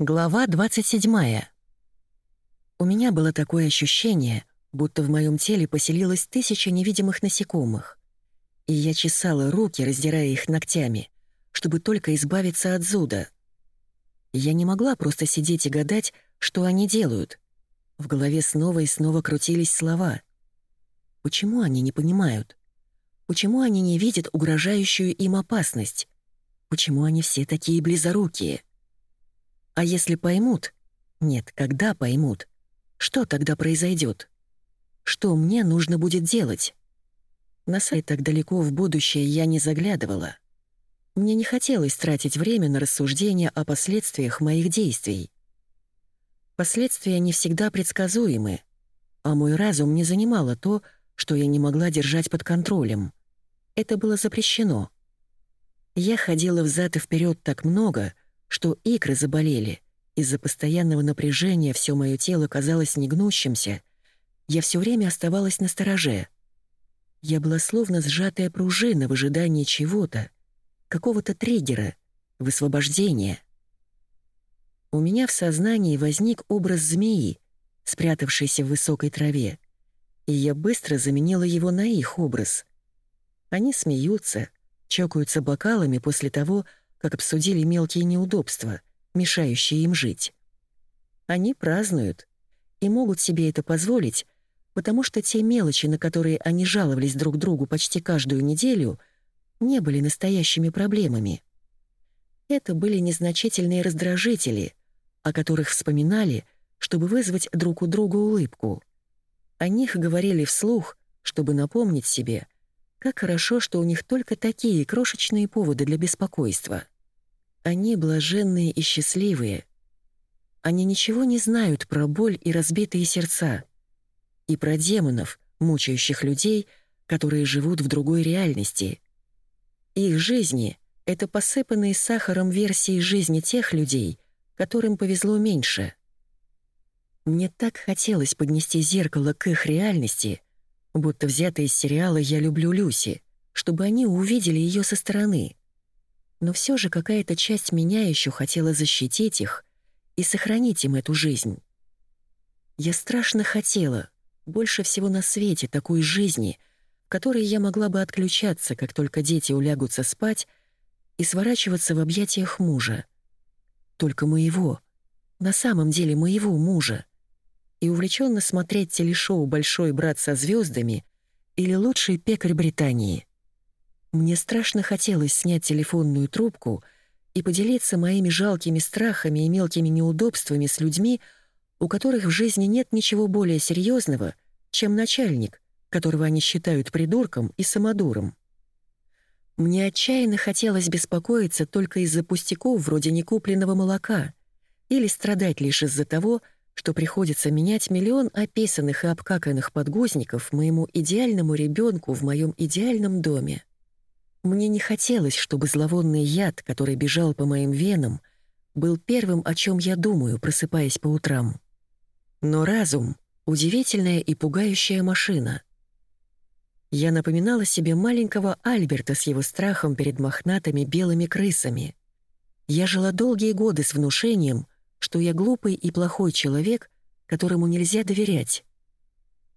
Глава 27. У меня было такое ощущение, будто в моем теле поселилось тысяча невидимых насекомых. И я чесала руки, раздирая их ногтями, чтобы только избавиться от зуда. Я не могла просто сидеть и гадать, что они делают. В голове снова и снова крутились слова. Почему они не понимают? Почему они не видят угрожающую им опасность? Почему они все такие близорукие? А если поймут? Нет, когда поймут? Что тогда произойдет? Что мне нужно будет делать? На сайт так далеко в будущее я не заглядывала. Мне не хотелось тратить время на рассуждения о последствиях моих действий. Последствия не всегда предсказуемы, а мой разум не занимало то, что я не могла держать под контролем. Это было запрещено. Я ходила взад и вперед так много, что икры заболели. Из-за постоянного напряжения все мое тело казалось негнущимся. Я все время оставалась на стороже. Я была словно сжатая пружина в ожидании чего-то, какого-то триггера, высвобождения. У меня в сознании возник образ змеи, спрятавшейся в высокой траве, и я быстро заменила его на их образ. Они смеются, чокаются бокалами после того, как обсудили мелкие неудобства, мешающие им жить. Они празднуют и могут себе это позволить, потому что те мелочи, на которые они жаловались друг другу почти каждую неделю, не были настоящими проблемами. Это были незначительные раздражители, о которых вспоминали, чтобы вызвать друг у друга улыбку. О них говорили вслух, чтобы напомнить себе — как хорошо, что у них только такие крошечные поводы для беспокойства. Они блаженные и счастливые. Они ничего не знают про боль и разбитые сердца. И про демонов, мучающих людей, которые живут в другой реальности. Их жизни — это посыпанные сахаром версии жизни тех людей, которым повезло меньше. Мне так хотелось поднести зеркало к их реальности — будто взятая из сериала «Я люблю Люси», чтобы они увидели ее со стороны. Но все же какая-то часть меня еще хотела защитить их и сохранить им эту жизнь. Я страшно хотела, больше всего на свете, такой жизни, в которой я могла бы отключаться, как только дети улягутся спать, и сворачиваться в объятиях мужа. Только моего, на самом деле моего мужа и увлеченно смотреть телешоу «Большой брат со звездами» или «Лучший пекарь Британии». Мне страшно хотелось снять телефонную трубку и поделиться моими жалкими страхами и мелкими неудобствами с людьми, у которых в жизни нет ничего более серьезного, чем начальник, которого они считают придурком и самодуром. Мне отчаянно хотелось беспокоиться только из-за пустяков вроде некупленного молока или страдать лишь из-за того, что что приходится менять миллион описанных и обкаканных подгузников моему идеальному ребенку в моем идеальном доме. Мне не хотелось, чтобы зловонный яд, который бежал по моим венам, был первым, о чем я думаю, просыпаясь по утрам. Но разум — удивительная и пугающая машина. Я напоминала себе маленького Альберта с его страхом перед мохнатыми белыми крысами. Я жила долгие годы с внушением — что я глупый и плохой человек, которому нельзя доверять.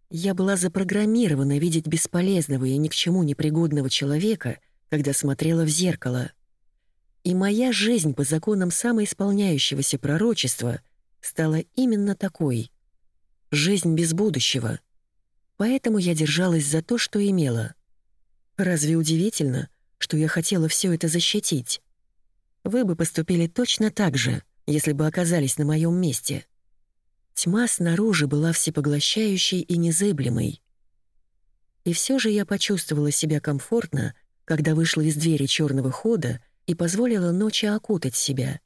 Я была запрограммирована видеть бесполезного и ни к чему непригодного человека, когда смотрела в зеркало. И моя жизнь по законам самоисполняющегося пророчества стала именно такой. Жизнь без будущего. Поэтому я держалась за то, что имела. Разве удивительно, что я хотела все это защитить? Вы бы поступили точно так же — если бы оказались на моем месте. Тьма снаружи была всепоглощающей и незыблемой. И все же я почувствовала себя комфортно, когда вышла из двери черного хода и позволила ночи окутать себя.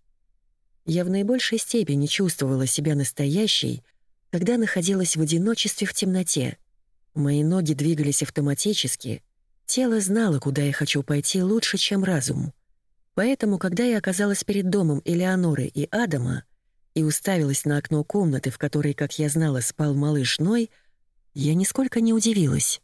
Я в наибольшей степени чувствовала себя настоящей, когда находилась в одиночестве в темноте. Мои ноги двигались автоматически, тело знало, куда я хочу пойти лучше, чем разум — Поэтому, когда я оказалась перед домом Элеоноры и Адама и уставилась на окно комнаты, в которой, как я знала, спал малыш Ной, я нисколько не удивилась.